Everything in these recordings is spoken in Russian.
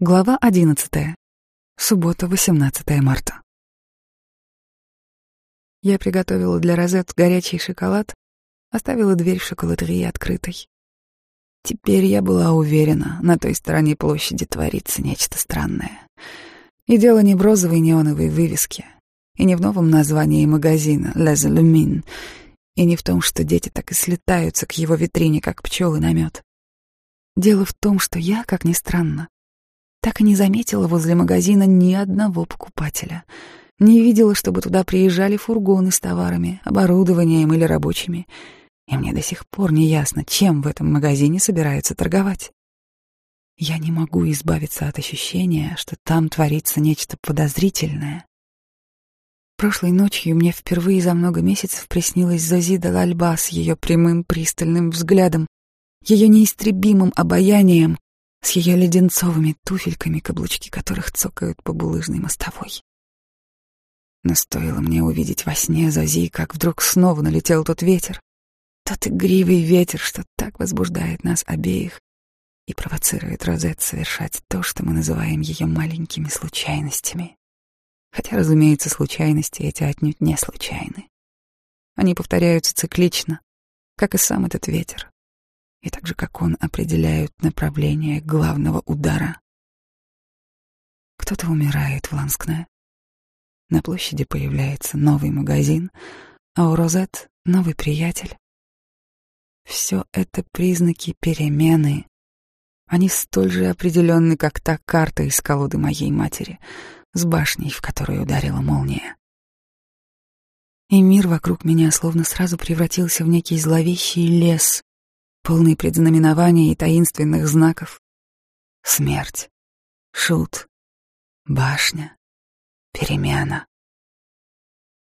Глава 11. Суббота, 18 марта. Я приготовила для Розет горячий шоколад, оставила дверь в шоколадерии открытой. Теперь я была уверена, на той стороне площади творится нечто странное. И дело не в розовой неоновой вывеске, и не в новом названии магазина «Les Lumines», и не в том, что дети так и слетаются к его витрине, как пчелы на мед. Дело в том, что я, как ни странно, так и не заметила возле магазина ни одного покупателя. Не видела, чтобы туда приезжали фургоны с товарами, оборудованием или рабочими. И мне до сих пор не ясно, чем в этом магазине собираются торговать. Я не могу избавиться от ощущения, что там творится нечто подозрительное. Прошлой ночью мне впервые за много месяцев приснилась Зазида Лальба с ее прямым пристальным взглядом, ее неистребимым обаянием с ее леденцовыми туфельками, каблучки которых цокают по булыжной мостовой. Но стоило мне увидеть во сне Зази, как вдруг снова налетел тот ветер, тот игривый ветер, что так возбуждает нас обеих и провоцирует Розет совершать то, что мы называем ее маленькими случайностями. Хотя, разумеется, случайности эти отнюдь не случайны. Они повторяются циклично, как и сам этот ветер и так же, как он, определяют направление главного удара. Кто-то умирает в Ланскне. На площади появляется новый магазин, а у Розет — новый приятель. Все это признаки перемены. Они столь же определенны, как та карта из колоды моей матери, с башней, в которую ударила молния. И мир вокруг меня словно сразу превратился в некий зловещий лес, полный предзнаменований и таинственных знаков. Смерть, шут, башня, перемена.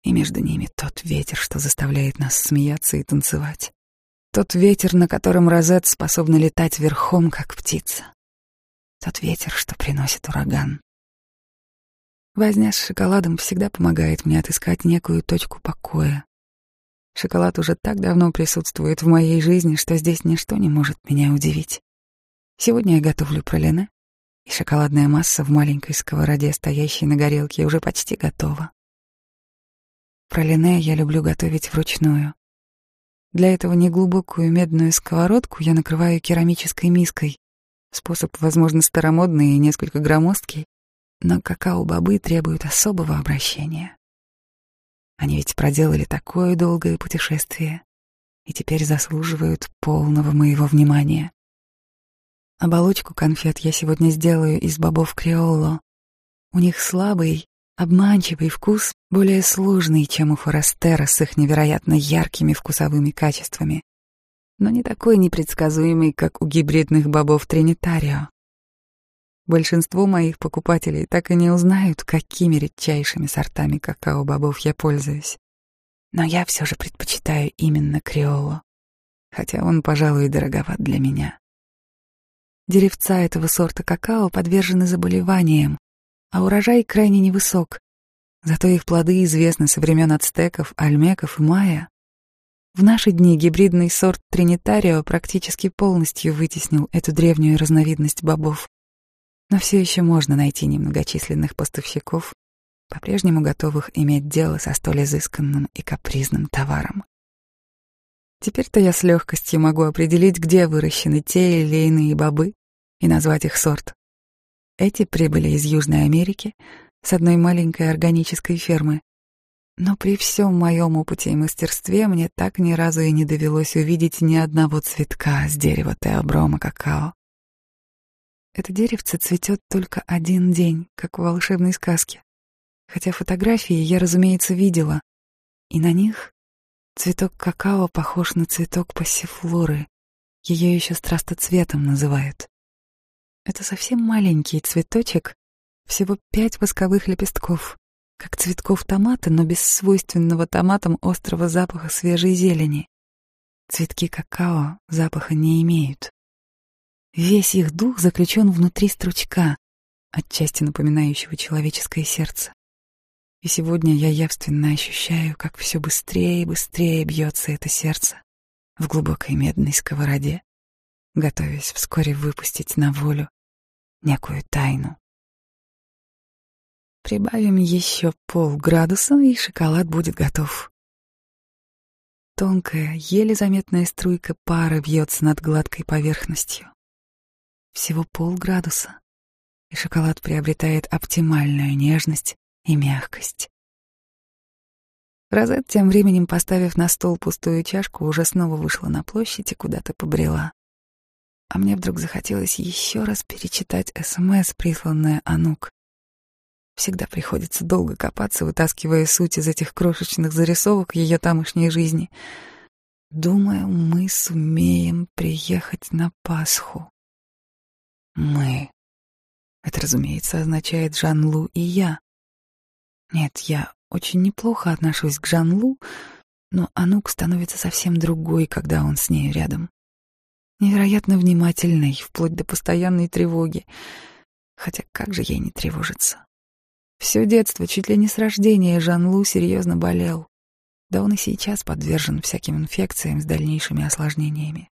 И между ними тот ветер, что заставляет нас смеяться и танцевать. Тот ветер, на котором Розет способна летать верхом, как птица. Тот ветер, что приносит ураган. Возня с шоколадом всегда помогает мне отыскать некую точку покоя, Шоколад уже так давно присутствует в моей жизни, что здесь ничто не может меня удивить. Сегодня я готовлю пролине, и шоколадная масса в маленькой сковороде, стоящей на горелке, уже почти готова. Пролине я люблю готовить вручную. Для этого неглубокую медную сковородку я накрываю керамической миской. Способ, возможно, старомодный и несколько громоздкий, но какао-бобы требуют особого обращения. Они ведь проделали такое долгое путешествие и теперь заслуживают полного моего внимания. Оболочку конфет я сегодня сделаю из бобов креоло. У них слабый, обманчивый вкус, более сложный, чем у Форестера с их невероятно яркими вкусовыми качествами, но не такой непредсказуемый, как у гибридных бобов Тринитарио. Большинство моих покупателей так и не узнают, какими редчайшими сортами какао-бобов я пользуюсь. Но я все же предпочитаю именно креоло, хотя он, пожалуй, дороговат для меня. Деревца этого сорта какао подвержены заболеваниям, а урожай крайне невысок. Зато их плоды известны со времен ацтеков, альмеков и майя. В наши дни гибридный сорт Тринитарио практически полностью вытеснил эту древнюю разновидность бобов но все еще можно найти немногочисленных поставщиков, по-прежнему готовых иметь дело со столь изысканным и капризным товаром. Теперь-то я с легкостью могу определить, где выращены те или иные бобы и назвать их сорт. Эти прибыли из Южной Америки с одной маленькой органической фермы. Но при всем моем опыте и мастерстве мне так ни разу и не довелось увидеть ни одного цветка с дерева теоброма какао. Это деревце цветет только один день, как в волшебной сказке. Хотя фотографии я, разумеется, видела. И на них цветок какао похож на цветок пассифлоры. Ее еще страстоцветом называют. Это совсем маленький цветочек, всего пять восковых лепестков, как цветков томата, но без свойственного томатам острого запаха свежей зелени. Цветки какао запаха не имеют. Весь их дух заключен внутри стручка, отчасти напоминающего человеческое сердце. И сегодня я явственно ощущаю, как все быстрее и быстрее бьется это сердце в глубокой медной сковороде, готовясь вскоре выпустить на волю некую тайну. Прибавим еще полградуса, и шоколад будет готов. Тонкая, еле заметная струйка пара бьется над гладкой поверхностью. Всего полградуса, и шоколад приобретает оптимальную нежность и мягкость. Розет, тем временем поставив на стол пустую чашку, уже снова вышла на площадь и куда-то побрела. А мне вдруг захотелось еще раз перечитать СМС, присланное Анук. Всегда приходится долго копаться, вытаскивая суть из этих крошечных зарисовок ее тамошней жизни. Думаю, мы сумеем приехать на Пасху. Мы. Это, разумеется, означает Жан-Лу и я. Нет, я очень неплохо отношусь к Жан-Лу, но Анук становится совсем другой, когда он с ней рядом. Невероятно внимательной, вплоть до постоянной тревоги. Хотя как же ей не тревожиться? Все детство, чуть ли не с рождения, Жан-Лу серьезно болел. Да он и сейчас подвержен всяким инфекциям с дальнейшими осложнениями.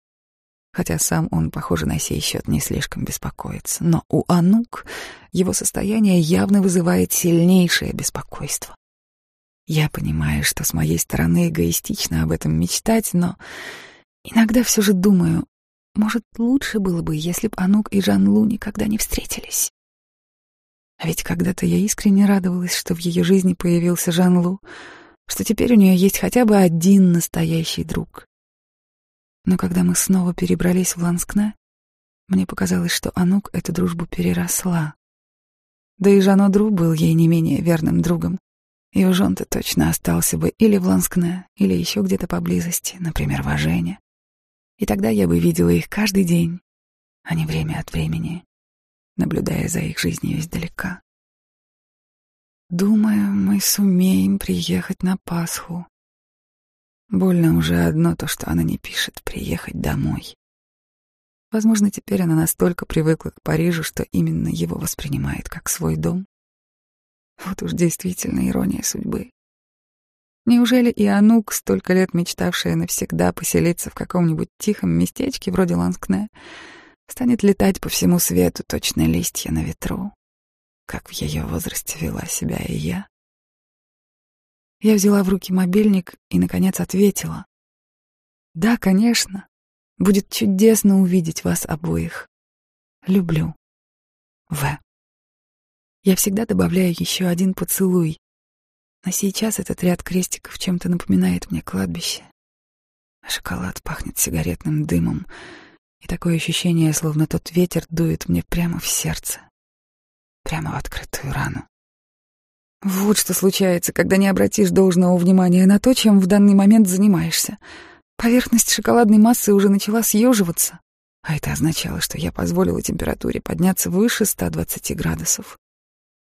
Хотя сам он, похоже, на сей счет не слишком беспокоится. Но у Анук его состояние явно вызывает сильнейшее беспокойство. Я понимаю, что с моей стороны эгоистично об этом мечтать, но иногда все же думаю, может, лучше было бы, если бы Анук и Жан-Лу никогда не встретились. А ведь когда-то я искренне радовалась, что в ее жизни появился Жан-Лу, что теперь у нее есть хотя бы один настоящий друг. Но когда мы снова перебрались в Ланскне, мне показалось, что Анук эту дружбу переросла. Да и Жано Дру был ей не менее верным другом. И уж он-то точно остался бы или в Ланскне, или еще где-то поблизости, например, в Ажене. И тогда я бы видела их каждый день, а не время от времени наблюдая за их жизнью издалека. Думаю, мы сумеем приехать на Пасху. Больно уже одно то, что она не пишет «приехать домой». Возможно, теперь она настолько привыкла к Парижу, что именно его воспринимает как свой дом. Вот уж действительно ирония судьбы. Неужели и Анук, столько лет мечтавшая навсегда поселиться в каком-нибудь тихом местечке вроде Ланскне, станет летать по всему свету, точно листья на ветру, как в ее возрасте вела себя и я. Я взяла в руки мобильник и, наконец, ответила. «Да, конечно. Будет чудесно увидеть вас обоих. Люблю. В». Я всегда добавляю еще один поцелуй, но сейчас этот ряд крестиков чем-то напоминает мне кладбище. шоколад пахнет сигаретным дымом — и такое ощущение, словно тот ветер дует мне прямо в сердце, прямо в открытую рану. Вот что случается, когда не обратишь должного внимания на то, чем в данный момент занимаешься. Поверхность шоколадной массы уже начала съеживаться, а это означало, что я позволила температуре подняться выше 120 градусов.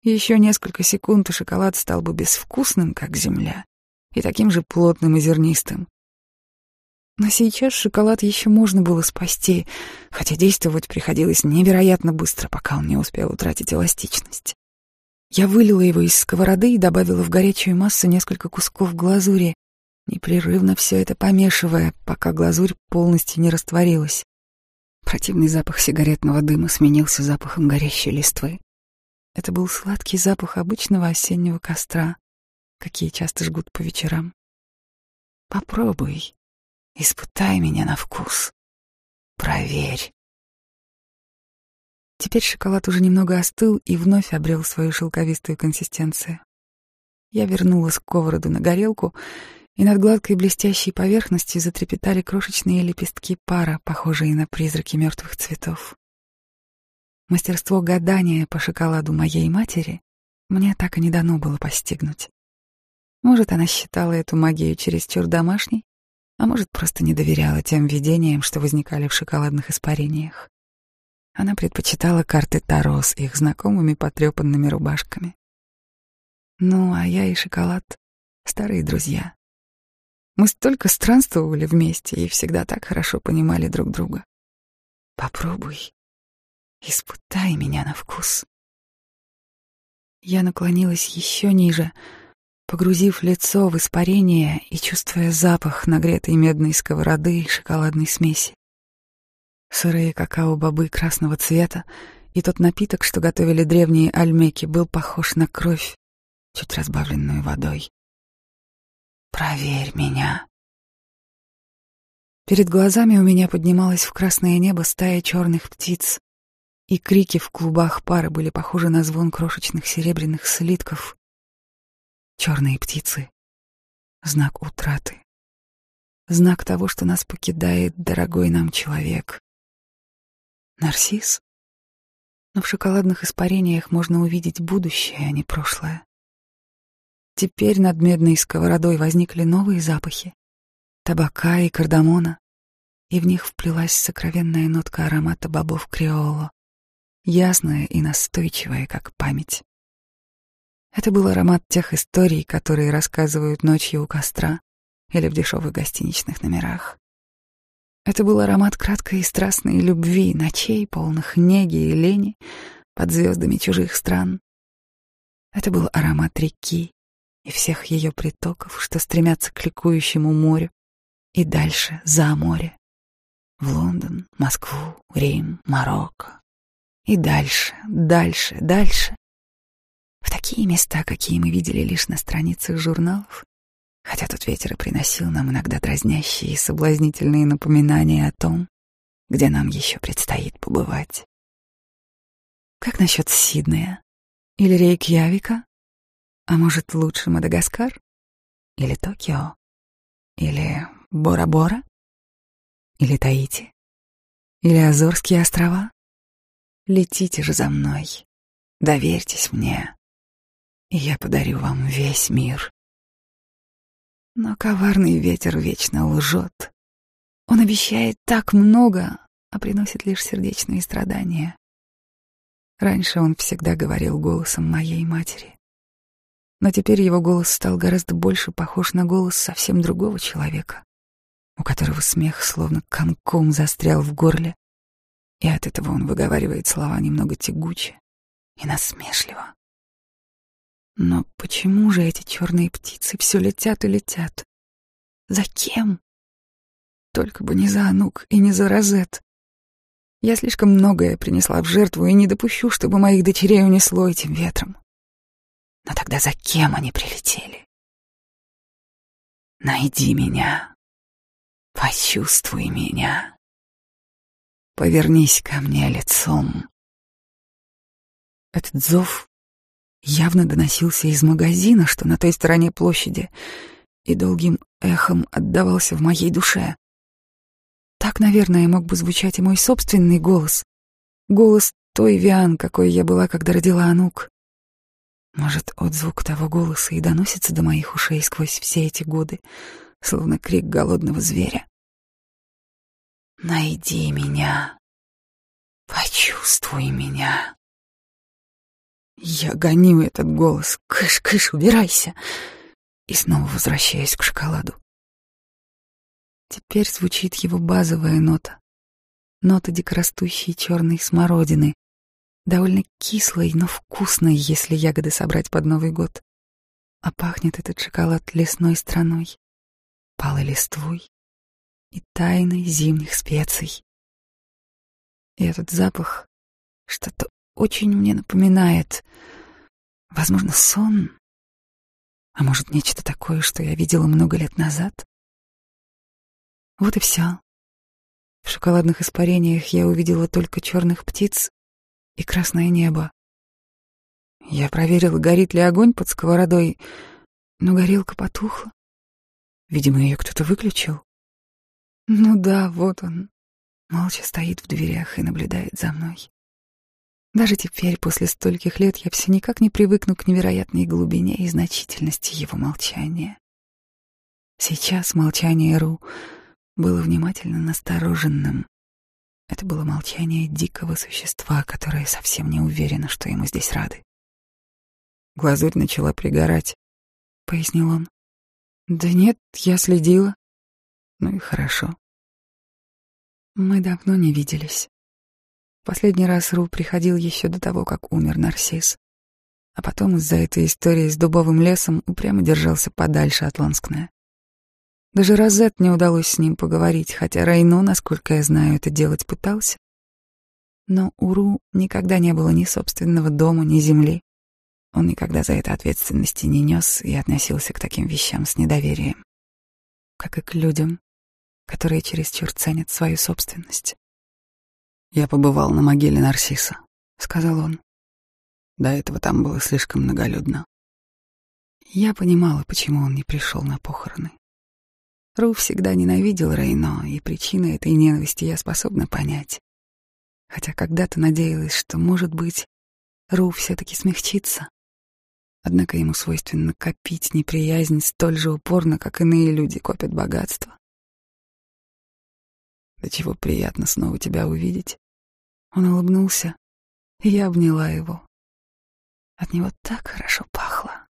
Еще несколько секунд, и шоколад стал бы безвкусным, как земля, и таким же плотным и зернистым. Но сейчас шоколад еще можно было спасти, хотя действовать приходилось невероятно быстро, пока он не успел утратить эластичность. Я вылила его из сковороды и добавила в горячую массу несколько кусков глазури, непрерывно все это помешивая, пока глазурь полностью не растворилась. Противный запах сигаретного дыма сменился запахом горящей листвы. Это был сладкий запах обычного осеннего костра, какие часто жгут по вечерам. «Попробуй», Испытай меня на вкус. Проверь. Теперь шоколад уже немного остыл и вновь обрел свою шелковистую консистенцию. Я вернула сковороду на горелку, и над гладкой блестящей поверхностью затрепетали крошечные лепестки пара, похожие на призраки мертвых цветов. Мастерство гадания по шоколаду моей матери мне так и не дано было постигнуть. Может, она считала эту магию чересчур домашней, а может, просто не доверяла тем видениям, что возникали в шоколадных испарениях. Она предпочитала карты Таро с их знакомыми потрепанными рубашками. Ну, а я и шоколад — старые друзья. Мы столько странствовали вместе и всегда так хорошо понимали друг друга. Попробуй, испытай меня на вкус. Я наклонилась еще ниже — погрузив лицо в испарение и чувствуя запах нагретой медной сковороды и шоколадной смеси. Сырые какао-бобы красного цвета и тот напиток, что готовили древние альмеки, был похож на кровь, чуть разбавленную водой. «Проверь меня». Перед глазами у меня поднималась в красное небо стая черных птиц, и крики в клубах пара были похожи на звон крошечных серебряных слитков. Черные птицы — знак утраты, знак того, что нас покидает дорогой нам человек. Нарцисс? Но в шоколадных испарениях можно увидеть будущее, а не прошлое. Теперь над медной сковородой возникли новые запахи — табака и кардамона, и в них вплелась сокровенная нотка аромата бобов креоло, ясная и настойчивая, как память. Это был аромат тех историй, которые рассказывают ночью у костра или в дешевых гостиничных номерах. Это был аромат краткой и страстной любви, ночей, полных неги и лени, под звездами чужих стран. Это был аромат реки и всех ее притоков, что стремятся к ликующему морю и дальше, за море. В Лондон, Москву, Рим, Марокко. И дальше, дальше, дальше. В такие места, какие мы видели лишь на страницах журналов, хотя тут ветер и приносил нам иногда дразнящие и соблазнительные напоминания о том, где нам еще предстоит побывать. Как насчет Сиднея? Или Рейкьявика? А может, лучше Мадагаскар? Или Токио? Или Бора-Бора? Или Таити? Или Азорские острова? Летите же за мной. Доверьтесь мне. И я подарю вам весь мир. Но коварный ветер вечно лжет. Он обещает так много, а приносит лишь сердечные страдания. Раньше он всегда говорил голосом моей матери. Но теперь его голос стал гораздо больше похож на голос совсем другого человека, у которого смех словно комком застрял в горле, и от этого он выговаривает слова немного тягуче и насмешливо. Но почему же эти черные птицы все летят и летят? За кем? Только бы не за Анук и не за Розет. Я слишком многое принесла в жертву и не допущу, чтобы моих дочерей унесло этим ветром. Но тогда за кем они прилетели? Найди меня. Почувствуй меня. Повернись ко мне лицом. Этот зов явно доносился из магазина, что на той стороне площади, и долгим эхом отдавался в моей душе. Так, наверное, мог бы звучать и мой собственный голос. Голос той Виан, какой я была, когда родила Анук. Может, отзвук того голоса и доносится до моих ушей сквозь все эти годы, словно крик голодного зверя. «Найди меня! Почувствуй меня!» Я гоню этот голос. Кыш-кыш, убирайся. И снова возвращаюсь к шоколаду. Теперь звучит его базовая нота. Нота дикорастущей черной смородины. Довольно кислой, но вкусной, если ягоды собрать под Новый год. А пахнет этот шоколад лесной страной, палой листвой и тайной зимних специй. И этот запах — что-то очень мне напоминает, возможно, сон, а может, нечто такое, что я видела много лет назад. Вот и все. В шоколадных испарениях я увидела только черных птиц и красное небо. Я проверила, горит ли огонь под сковородой, но горелка потухла. Видимо, ее кто-то выключил. Ну да, вот он. Молча стоит в дверях и наблюдает за мной. Даже теперь, после стольких лет, я все никак не привыкну к невероятной глубине и значительности его молчания. Сейчас молчание Ру было внимательно настороженным. Это было молчание дикого существа, которое совсем не уверено, что ему здесь рады. Глазурь начала пригорать, — пояснил он. Да нет, я следила. Ну и хорошо. Мы давно не виделись. Последний раз Ру приходил еще до того, как умер Нарсис. А потом из-за этой истории с дубовым лесом упрямо держался подальше от Ланскне. Даже Розет не удалось с ним поговорить, хотя Рейно, насколько я знаю, это делать пытался. Но у Ру никогда не было ни собственного дома, ни земли. Он никогда за это ответственности не нес и относился к таким вещам с недоверием, как и к людям, которые чересчур ценят свою собственность. «Я побывал на могиле Нарсиса», — сказал он. До этого там было слишком многолюдно. Я понимала, почему он не пришел на похороны. Ру всегда ненавидел Рейно, и причины этой ненависти я способна понять. Хотя когда-то надеялась, что, может быть, Ру все-таки смягчится. Однако ему свойственно копить неприязнь столь же упорно, как иные люди копят богатство. До чего приятно снова тебя увидеть. Он улыбнулся, и я обняла его. От него так хорошо пахло.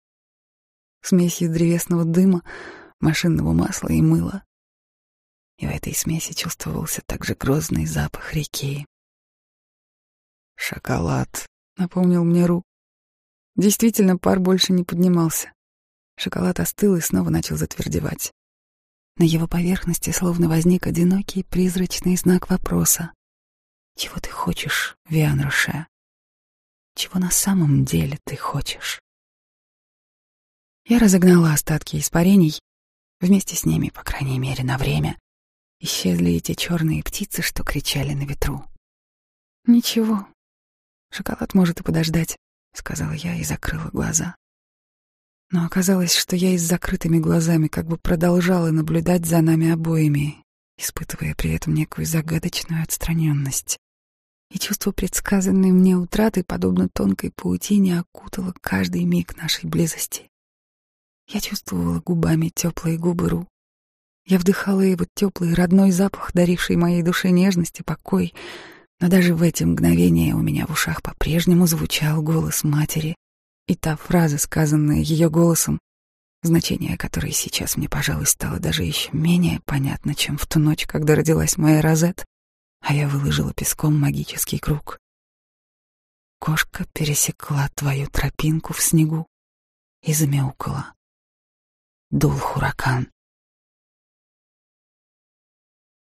Смесью древесного дыма, машинного масла и мыла. И в этой смеси чувствовался также грозный запах реки. «Шоколад», — напомнил мне Ру. Действительно, пар больше не поднимался. Шоколад остыл и снова начал затвердевать. На его поверхности словно возник одинокий призрачный знак вопроса. «Чего ты хочешь, Виан Роше? Чего на самом деле ты хочешь?» Я разогнала остатки испарений. Вместе с ними, по крайней мере, на время, исчезли эти черные птицы, что кричали на ветру. «Ничего, шоколад может и подождать», — сказала я и закрыла глаза. Но оказалось, что я и с закрытыми глазами как бы продолжала наблюдать за нами обоими, испытывая при этом некую загадочную отстраненность. И чувство предсказанной мне утраты, подобно тонкой паутине, окутало каждый миг нашей близости. Я чувствовала губами теплые губы Ру. Я вдыхала его теплый родной запах, даривший моей душе нежность и покой, но даже в эти мгновения у меня в ушах по-прежнему звучал голос матери, и та фраза, сказанная ее голосом, значение которой сейчас мне, пожалуй, стало даже еще менее понятно, чем в ту ночь, когда родилась моя Розет, а я выложила песком магический круг. Кошка пересекла твою тропинку в снегу и замяукала. Дул хуракан.